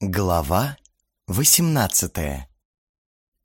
Глава 18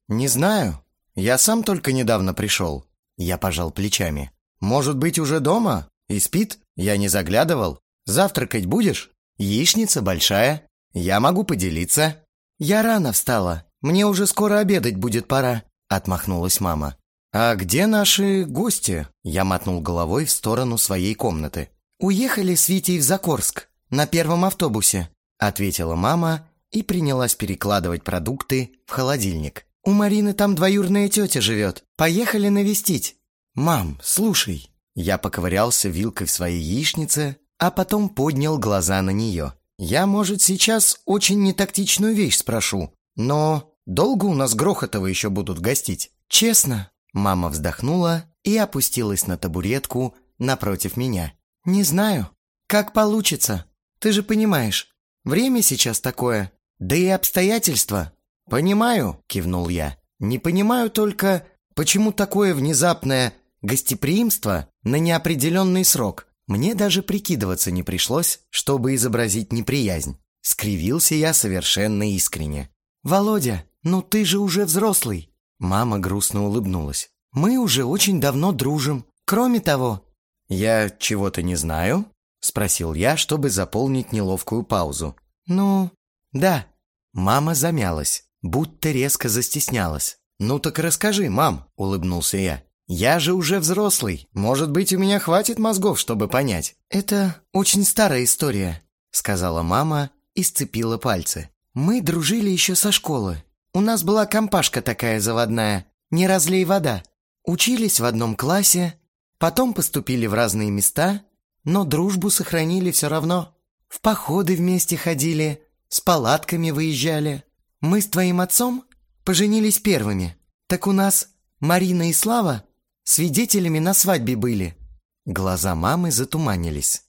«Не знаю. Я сам только недавно пришел». Я пожал плечами. «Может быть, уже дома? И спит? Я не заглядывал. Завтракать будешь? Яичница большая. Я могу поделиться». «Я рано встала. Мне уже скоро обедать будет пора», — отмахнулась мама. «А где наши гости?» Я мотнул головой в сторону своей комнаты. «Уехали с Витей в Закорск на первом автобусе ответила мама и принялась перекладывать продукты в холодильник. «У Марины там двоюрная тетя живет. Поехали навестить». «Мам, слушай». Я поковырялся вилкой в своей яичнице, а потом поднял глаза на нее. «Я, может, сейчас очень нетактичную вещь спрошу, но долго у нас Грохотова еще будут гостить?» «Честно?» Мама вздохнула и опустилась на табуретку напротив меня. «Не знаю. Как получится. Ты же понимаешь, Время сейчас такое, да и обстоятельства. Понимаю, кивнул я. Не понимаю только, почему такое внезапное гостеприимство на неопределенный срок. Мне даже прикидываться не пришлось, чтобы изобразить неприязнь. Скривился я совершенно искренне. «Володя, ну ты же уже взрослый!» Мама грустно улыбнулась. «Мы уже очень давно дружим. Кроме того...» «Я чего-то не знаю?» Спросил я, чтобы заполнить неловкую паузу. «Ну, да». Мама замялась, будто резко застеснялась. «Ну так расскажи, мам», — улыбнулся я. «Я же уже взрослый. Может быть, у меня хватит мозгов, чтобы понять». «Это очень старая история», — сказала мама и сцепила пальцы. «Мы дружили еще со школы. У нас была компашка такая заводная, не разлей вода. Учились в одном классе, потом поступили в разные места, но дружбу сохранили все равно. В походы вместе ходили, с палатками выезжали. Мы с твоим отцом поженились первыми. Так у нас Марина и Слава свидетелями на свадьбе были». Глаза мамы затуманились.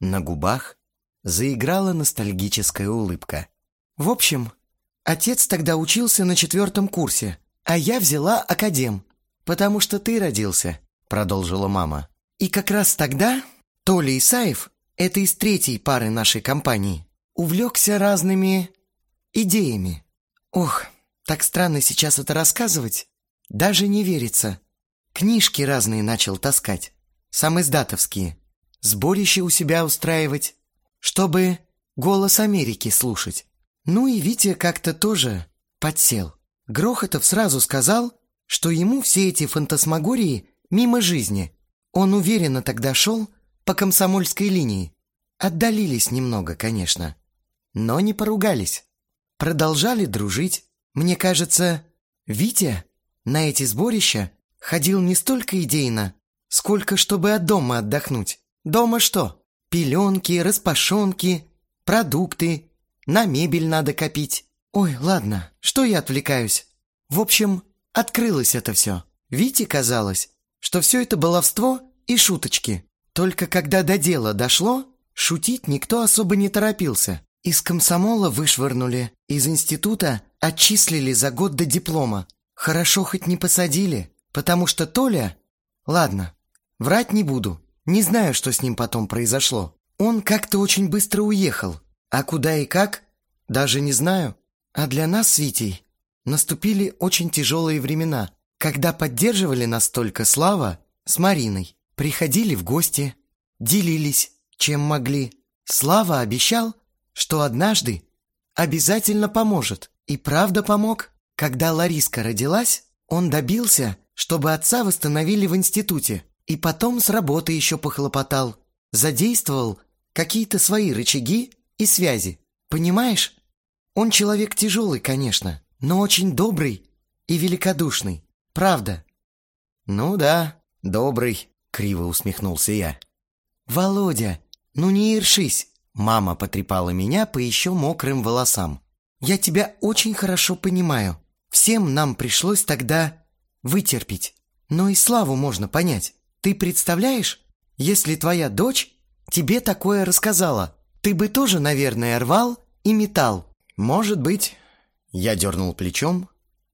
На губах заиграла ностальгическая улыбка. «В общем, отец тогда учился на четвертом курсе, а я взяла академ, потому что ты родился», — продолжила мама. «И как раз тогда Толя Исаев, это из третьей пары нашей компании, увлекся разными идеями. Ох, так странно сейчас это рассказывать. Даже не верится. Книжки разные начал таскать, сам издатовские, сборище у себя устраивать, чтобы «Голос Америки» слушать. Ну и Витя как-то тоже подсел. Грохотов сразу сказал, что ему все эти фантасмагории мимо жизни. Он уверенно тогда шел, по комсомольской линии. Отдалились немного, конечно, но не поругались. Продолжали дружить. Мне кажется, Витя на эти сборища ходил не столько идейно, сколько чтобы от дома отдохнуть. Дома что? Пеленки, распашонки, продукты, на мебель надо копить. Ой, ладно, что я отвлекаюсь? В общем, открылось это все. Вите казалось, что все это баловство и шуточки. Только когда до дела дошло, шутить никто особо не торопился. Из комсомола вышвырнули, из института отчислили за год до диплома. Хорошо хоть не посадили, потому что Толя... Ладно, врать не буду. Не знаю, что с ним потом произошло. Он как-то очень быстро уехал. А куда и как, даже не знаю. А для нас с Витей наступили очень тяжелые времена, когда поддерживали нас только Слава с Мариной. Приходили в гости, делились, чем могли. Слава обещал, что однажды обязательно поможет. И правда помог. Когда Лариска родилась, он добился, чтобы отца восстановили в институте. И потом с работы еще похлопотал. Задействовал какие-то свои рычаги и связи. Понимаешь? Он человек тяжелый, конечно, но очень добрый и великодушный. Правда. Ну да, добрый. Криво усмехнулся я. «Володя, ну не ершись!» Мама потрепала меня по еще мокрым волосам. «Я тебя очень хорошо понимаю. Всем нам пришлось тогда вытерпеть. Но и Славу можно понять. Ты представляешь, если твоя дочь тебе такое рассказала, ты бы тоже, наверное, рвал и метал. Может быть...» Я дернул плечом,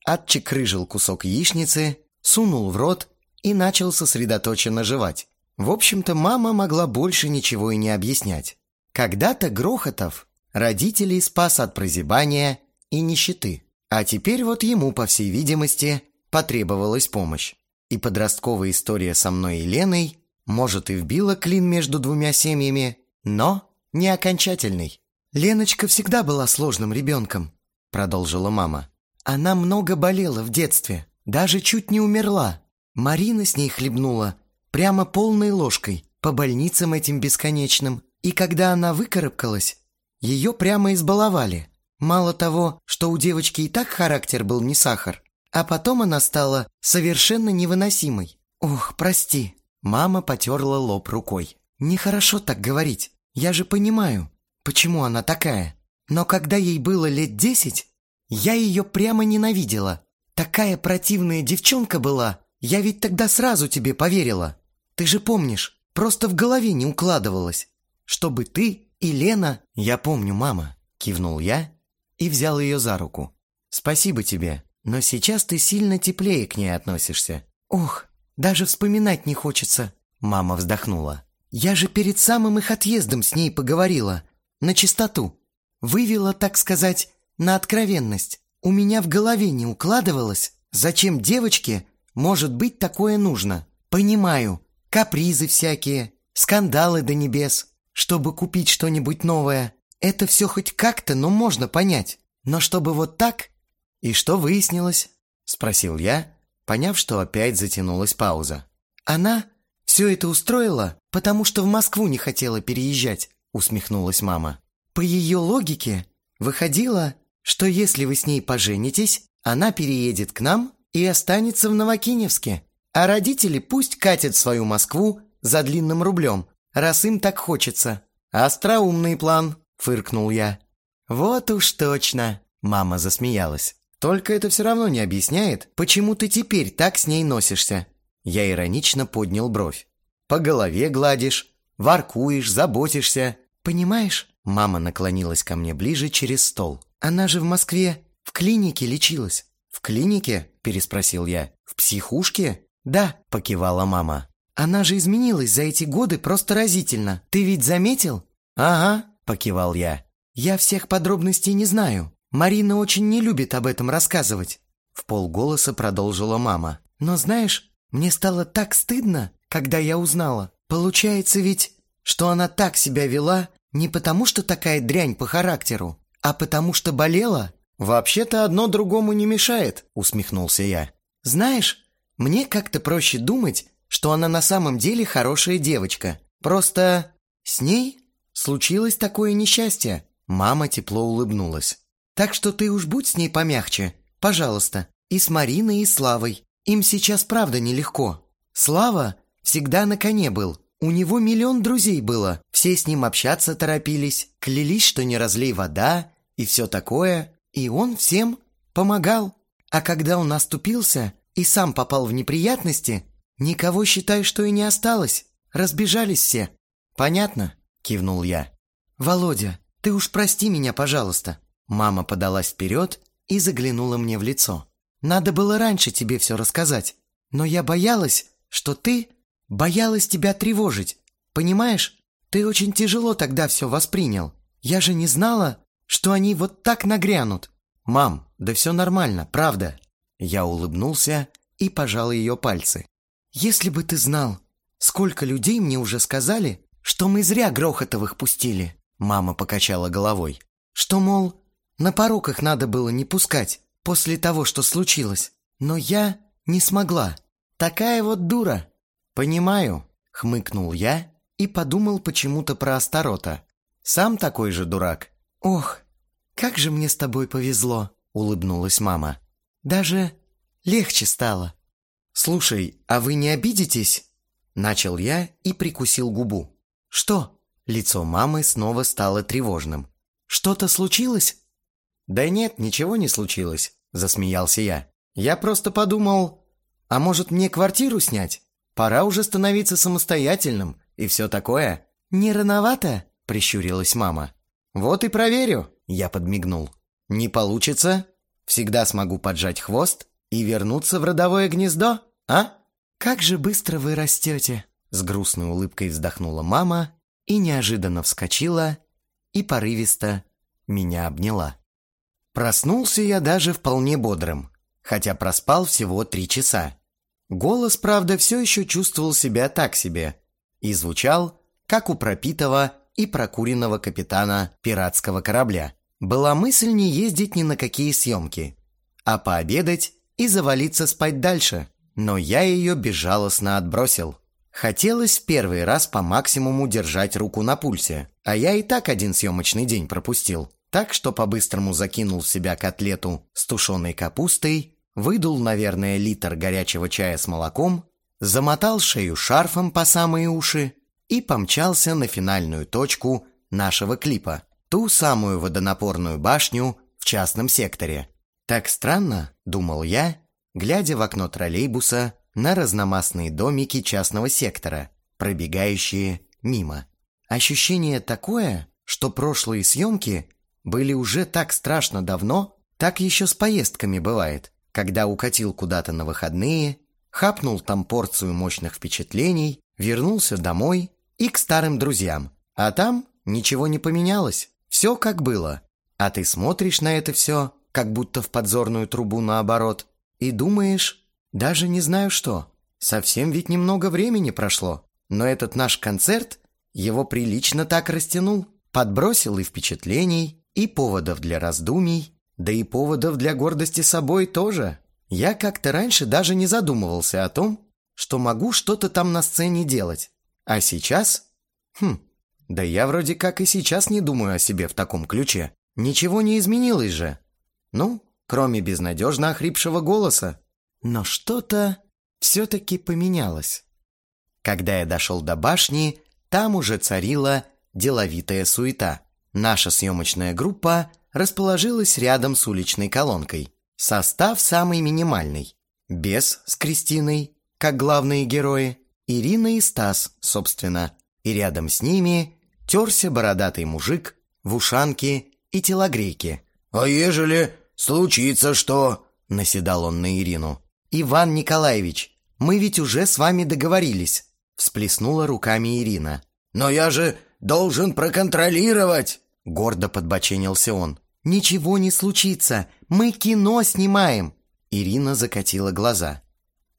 отчекрыжил кусок яичницы, сунул в рот и начал сосредоточенно жевать. В общем-то, мама могла больше ничего и не объяснять. Когда-то Грохотов родителей спас от прозябания и нищеты. А теперь вот ему, по всей видимости, потребовалась помощь. И подростковая история со мной и Леной, может, и вбила клин между двумя семьями, но не окончательный. «Леночка всегда была сложным ребенком», — продолжила мама. «Она много болела в детстве, даже чуть не умерла. Марина с ней хлебнула прямо полной ложкой по больницам этим бесконечным. И когда она выкарабкалась, ее прямо избаловали. Мало того, что у девочки и так характер был не сахар, а потом она стала совершенно невыносимой. Ох, прости. Мама потерла лоб рукой. Нехорошо так говорить. Я же понимаю, почему она такая. Но когда ей было лет десять, я ее прямо ненавидела. Такая противная девчонка была. Я ведь тогда сразу тебе поверила. Ты же помнишь, просто в голове не укладывалось. Чтобы ты и Лена... Я помню, мама, кивнул я и взял ее за руку. Спасибо тебе, но сейчас ты сильно теплее к ней относишься. Ох, даже вспоминать не хочется. Мама вздохнула. Я же перед самым их отъездом с ней поговорила. На чистоту. Вывела, так сказать, на откровенность. У меня в голове не укладывалось, зачем девочке может быть такое нужно. Понимаю, капризы всякие, скандалы до небес, чтобы купить что-нибудь новое. Это все хоть как-то, но можно понять. Но чтобы вот так... И что выяснилось? Спросил я, поняв, что опять затянулась пауза. Она все это устроила, потому что в Москву не хотела переезжать, усмехнулась мама. По ее логике выходило, что если вы с ней поженитесь, она переедет к нам и останется в Новокиневске, а родители пусть катят свою Москву за длинным рублем, раз им так хочется. Остроумный план, фыркнул я. Вот уж точно, мама засмеялась. Только это все равно не объясняет, почему ты теперь так с ней носишься. Я иронично поднял бровь. По голове гладишь, воркуешь, заботишься. Понимаешь? Мама наклонилась ко мне ближе через стол. Она же в Москве в клинике лечилась. В клинике? Переспросил я. В психушке? Да, покивала мама. Она же изменилась за эти годы просто разительно. Ты ведь заметил? Ага, покивал я. Я всех подробностей не знаю. Марина очень не любит об этом рассказывать. В полголоса продолжила мама. Но знаешь, мне стало так стыдно, когда я узнала. Получается ведь, что она так себя вела не потому, что такая дрянь по характеру, а потому что болела. Вообще-то одно другому не мешает, усмехнулся я. Знаешь, мне как-то проще думать, что она на самом деле хорошая девочка. Просто с ней случилось такое несчастье. Мама тепло улыбнулась. Так что ты уж будь с ней помягче, пожалуйста. И с Мариной, и Славой. Им сейчас правда нелегко. Слава всегда на коне был. У него миллион друзей было. Все с ним общаться торопились, клялись, что не разлей вода и все такое. И он всем помогал. А когда он оступился и сам попал в неприятности, «Никого, считай, что и не осталось. Разбежались все». «Понятно?» – кивнул я. «Володя, ты уж прости меня, пожалуйста». Мама подалась вперед и заглянула мне в лицо. «Надо было раньше тебе все рассказать. Но я боялась, что ты... Боялась тебя тревожить. Понимаешь? Ты очень тяжело тогда все воспринял. Я же не знала, что они вот так нагрянут». «Мам, да все нормально, правда». Я улыбнулся и пожал ее пальцы. «Если бы ты знал, сколько людей мне уже сказали, что мы зря Грохотовых пустили!» Мама покачала головой. «Что, мол, на порог их надо было не пускать после того, что случилось. Но я не смогла. Такая вот дура!» «Понимаю», — хмыкнул я и подумал почему-то про Астарота. «Сам такой же дурак». «Ох, как же мне с тобой повезло!» — улыбнулась мама. «Даже легче стало». «Слушай, а вы не обидитесь?» Начал я и прикусил губу. «Что?» Лицо мамы снова стало тревожным. «Что-то случилось?» «Да нет, ничего не случилось», — засмеялся я. «Я просто подумал, а может мне квартиру снять? Пора уже становиться самостоятельным и все такое». «Не рановато?» — прищурилась мама. «Вот и проверю», — я подмигнул. «Не получится? Всегда смогу поджать хвост и вернуться в родовое гнездо, а? Как же быстро вы растете!» С грустной улыбкой вздохнула мама и неожиданно вскочила и порывисто меня обняла. Проснулся я даже вполне бодрым, хотя проспал всего три часа. Голос, правда, все еще чувствовал себя так себе и звучал, как у пропитого и прокуренного капитана пиратского корабля. Была мысль не ездить ни на какие съемки, а пообедать и завалиться спать дальше, но я ее безжалостно отбросил. Хотелось в первый раз по максимуму держать руку на пульсе, а я и так один съемочный день пропустил. Так что по-быстрому закинул в себя котлету с тушеной капустой, выдул, наверное, литр горячего чая с молоком, замотал шею шарфом по самые уши и помчался на финальную точку нашего клипа, ту самую водонапорную башню в частном секторе. Так странно, думал я, глядя в окно троллейбуса на разномастные домики частного сектора, пробегающие мимо. Ощущение такое, что прошлые съемки были уже так страшно давно, так еще с поездками бывает, когда укатил куда-то на выходные, хапнул там порцию мощных впечатлений, вернулся домой и к старым друзьям. А там ничего не поменялось, все как было. А ты смотришь на это все, как будто в подзорную трубу наоборот, и думаешь, даже не знаю что. Совсем ведь немного времени прошло, но этот наш концерт его прилично так растянул, подбросил и впечатлений, и поводов для раздумий, да и поводов для гордости собой тоже. Я как-то раньше даже не задумывался о том, что могу что-то там на сцене делать. А сейчас? Хм, да я вроде как и сейчас не думаю о себе в таком ключе. Ничего не изменилось же. Ну, кроме безнадежно охрипшего голоса. Но что-то все-таки поменялось. Когда я дошел до башни, там уже царила деловитая суета. Наша съемочная группа расположилась рядом с уличной колонкой. Состав самый минимальный. Бес с Кристиной, как главные герои, Ирина и Стас, собственно. И рядом с ними терся бородатый мужик в ушанке и телогрейке. «А ежели случится что?» – наседал он на Ирину. «Иван Николаевич, мы ведь уже с вами договорились», – всплеснула руками Ирина. «Но я же должен проконтролировать!» Гордо подбоченился он. «Ничего не случится, мы кино снимаем!» Ирина закатила глаза.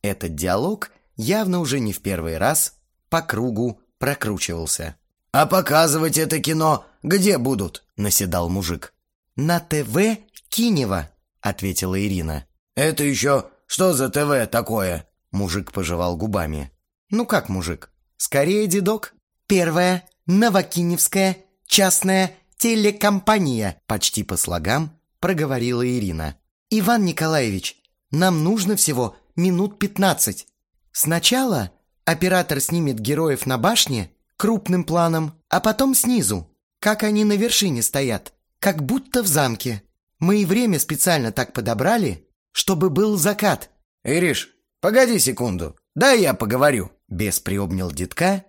Этот диалог явно уже не в первый раз по кругу прокручивался. «А показывать это кино где будут?» – наседал мужик. «На ТВ Кинева», – ответила Ирина. «Это еще что за ТВ такое?» Мужик пожевал губами. «Ну как мужик? Скорее дедок?» «Первая Новокиневская частная телекомпания», почти по слогам проговорила Ирина. «Иван Николаевич, нам нужно всего минут пятнадцать. Сначала оператор снимет героев на башне крупным планом, а потом снизу, как они на вершине стоят, как будто в замке. Мы и время специально так подобрали, чтобы был закат». «Ириш, погоди секунду, дай я поговорю». Бес приобнял детка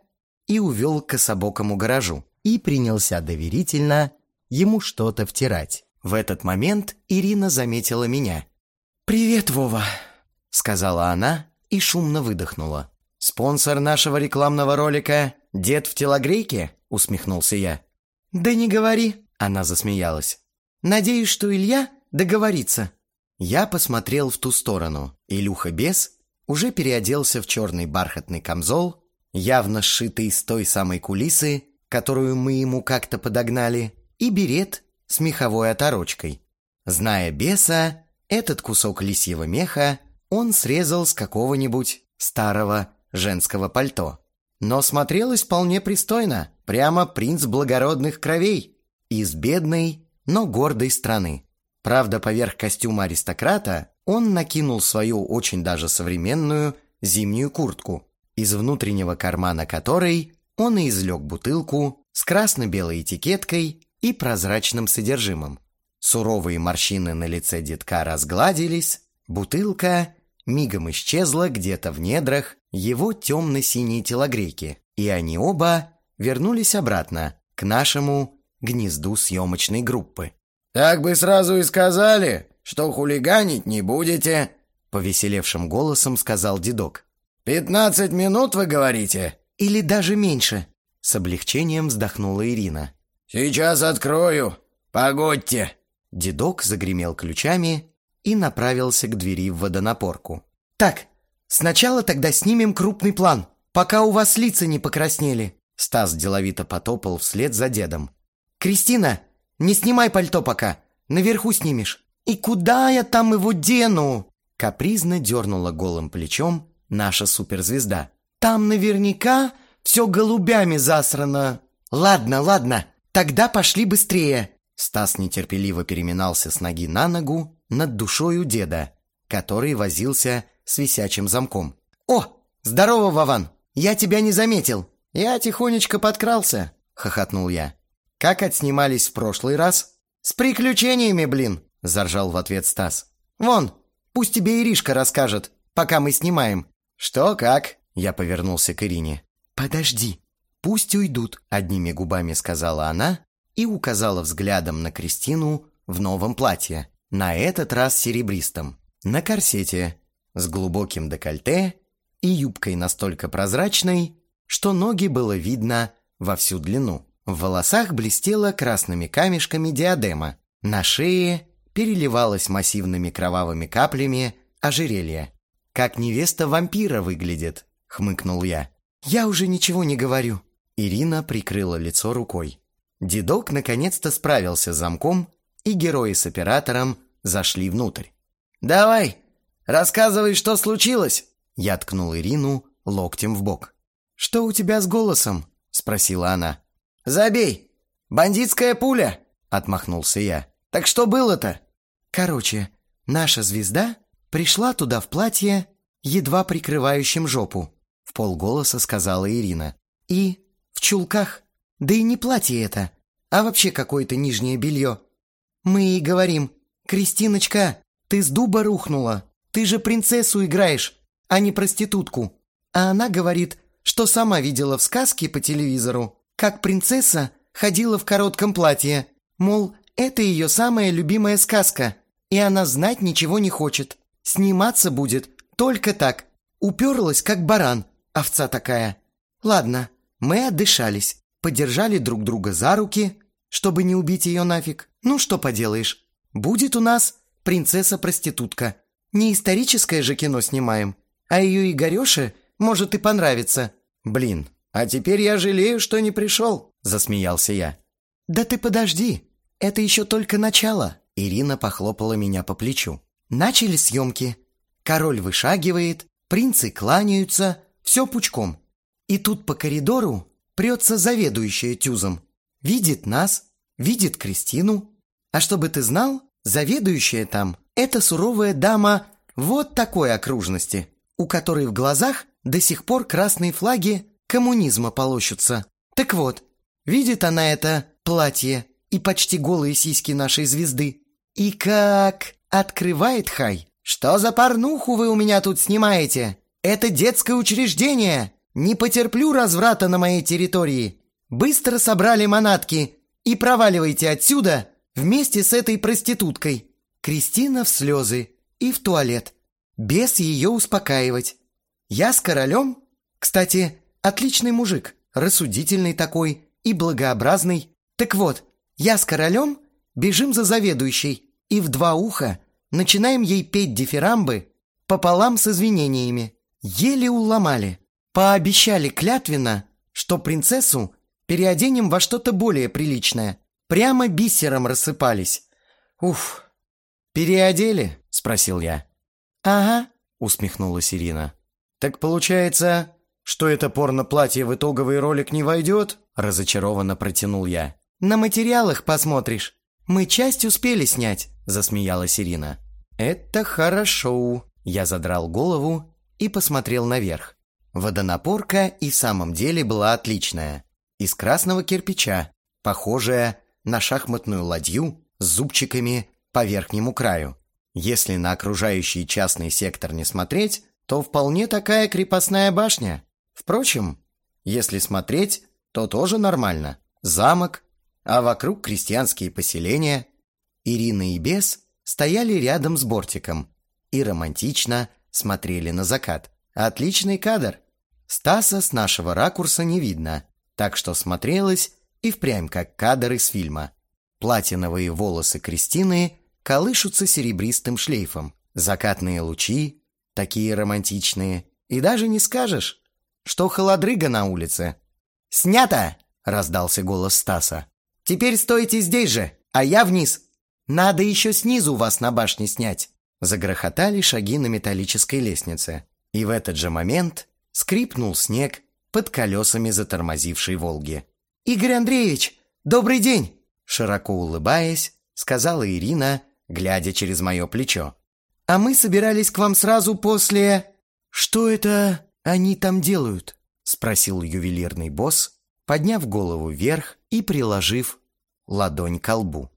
и увел к кособокому гаражу и принялся доверительно ему что-то втирать. В этот момент Ирина заметила меня. «Привет, Вова», — сказала она и шумно выдохнула. «Спонсор нашего рекламного ролика — дед в телогрейке?» — усмехнулся я. «Да не говори», — она засмеялась. «Надеюсь, что Илья договорится». Я посмотрел в ту сторону. Илюха Бес уже переоделся в черный бархатный камзол явно сшитый из той самой кулисы, которую мы ему как-то подогнали, и берет с меховой оторочкой. Зная беса, этот кусок лисьего меха он срезал с какого-нибудь старого женского пальто. Но смотрелось вполне пристойно, прямо принц благородных кровей, из бедной, но гордой страны. Правда, поверх костюма аристократа он накинул свою очень даже современную зимнюю куртку, из внутреннего кармана которой он и извлек бутылку с красно-белой этикеткой и прозрачным содержимым. Суровые морщины на лице детка разгладились, бутылка мигом исчезла где-то в недрах его темно-синей телогрейки, и они оба вернулись обратно к нашему гнезду съемочной группы. «Так бы сразу и сказали, что хулиганить не будете», — повеселевшим голосом сказал дедок. «Пятнадцать минут, вы говорите?» «Или даже меньше», — с облегчением вздохнула Ирина. «Сейчас открою. Погодьте!» Дедок загремел ключами и направился к двери в водонапорку. «Так, сначала тогда снимем крупный план, пока у вас лица не покраснели». Стас деловито потопал вслед за дедом. «Кристина, не снимай пальто пока, наверху снимешь». «И куда я там его дену?» Капризно дернула голым плечом наша суперзвезда. «Там наверняка все голубями засрано». «Ладно, ладно, тогда пошли быстрее». Стас нетерпеливо переминался с ноги на ногу над душой у деда, который возился с висячим замком. «О, здорово, Вован! Я тебя не заметил!» «Я тихонечко подкрался», — хохотнул я. «Как отснимались в прошлый раз?» «С приключениями, блин!» — заржал в ответ Стас. «Вон, пусть тебе Иришка расскажет, пока мы снимаем». «Что, как?» — я повернулся к Ирине. «Подожди, пусть уйдут», — одними губами сказала она и указала взглядом на Кристину в новом платье, на этот раз серебристом, на корсете, с глубоким декольте и юбкой настолько прозрачной, что ноги было видно во всю длину. В волосах блестела красными камешками диадема, на шее переливалось массивными кровавыми каплями ожерелье. «Как невеста вампира выглядит», — хмыкнул я. «Я уже ничего не говорю». Ирина прикрыла лицо рукой. Дедок наконец-то справился с замком, и герои с оператором зашли внутрь. «Давай, рассказывай, что случилось!» Я ткнул Ирину локтем в бок. «Что у тебя с голосом?» — спросила она. «Забей! Бандитская пуля!» — отмахнулся я. «Так что было-то?» Короче, наша звезда пришла туда в платье, едва прикрывающем жопу, в полголоса сказала Ирина. И в чулках. Да и не платье это, а вообще какое-то нижнее белье. Мы ей говорим, «Кристиночка, ты с дуба рухнула. Ты же принцессу играешь, а не проститутку». А она говорит, что сама видела в сказке по телевизору, как принцесса ходила в коротком платье. Мол, это ее самая любимая сказка, и она знать ничего не хочет. Сниматься будет только так. Уперлась, как баран, овца такая. Ладно, мы отдышались, подержали друг друга за руки, чтобы не убить ее нафиг. Ну, что поделаешь. Будет у нас принцесса-проститутка. Не историческое же кино снимаем, а ее Игореше может и понравится. Блин, а теперь я жалею, что не пришел, засмеялся я. Да ты подожди, это еще только начало. Ирина похлопала меня по плечу. Начали съемки. Король вышагивает, принцы кланяются, все пучком. И тут по коридору прется заведующая тюзом. Видит нас, видит Кристину. А чтобы ты знал, заведующая там – это суровая дама вот такой окружности, у которой в глазах до сих пор красные флаги коммунизма полощутся. Так вот, видит она это платье и почти голые сиськи нашей звезды. И как открывает Хай. «Что за порнуху вы у меня тут снимаете? Это детское учреждение! Не потерплю разврата на моей территории! Быстро собрали манатки и проваливайте отсюда вместе с этой проституткой!» Кристина в слезы и в туалет. Бес ее успокаивать. Я с королем? Кстати, отличный мужик, рассудительный такой и благообразный. Так вот, я с королем бежим за заведующей и в два уха начинаем ей петь дифирамбы пополам с извинениями. Еле уломали. Пообещали клятвенно, что принцессу переоденем во что-то более приличное. Прямо бисером рассыпались. Уф. «Переодели?» – спросил я. «Ага», – усмехнулась Ирина. «Так получается, что это порно-платье в итоговый ролик не войдет?» – разочарованно протянул я. «На материалах посмотришь. Мы часть успели снять засмеялась Ирина. «Это хорошо!» Я задрал голову и посмотрел наверх. Водонапорка и в самом деле была отличная. Из красного кирпича, похожая на шахматную ладью с зубчиками по верхнему краю. Если на окружающий частный сектор не смотреть, то вполне такая крепостная башня. Впрочем, если смотреть, то тоже нормально. Замок, а вокруг крестьянские поселения – Ирина и Бес стояли рядом с бортиком и романтично смотрели на закат. Отличный кадр. Стаса с нашего ракурса не видно, так что смотрелось и впрямь как кадр из фильма. Платиновые волосы Кристины колышутся серебристым шлейфом. Закатные лучи, такие романтичные. И даже не скажешь, что холодрыга на улице. «Снято!» — раздался голос Стаса. «Теперь стойте здесь же, а я вниз. Надо еще снизу вас на башне снять». Загрохотали шаги на металлической лестнице. И в этот же момент скрипнул снег под колесами затормозившей «Волги». «Игорь Андреевич, добрый день!» Широко улыбаясь, сказала Ирина, глядя через мое плечо. «А мы собирались к вам сразу после...» «Что это они там делают?» Спросил ювелирный босс, подняв голову вверх и приложив ладонь к лбу.